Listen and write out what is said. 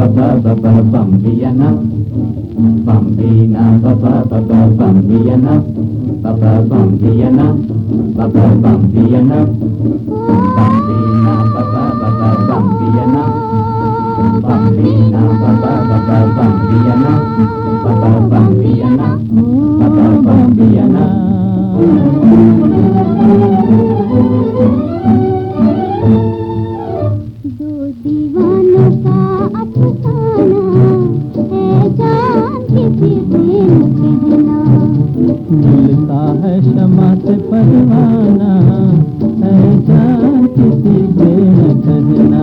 ba ba ba bambina ba ba ba ba bambina ba ba ba ba bambina ba ba ba ba bambina ba ba ba ba bambina ba ba ba ba मिलता है क्षमा से परवाना जान किसी के न कहना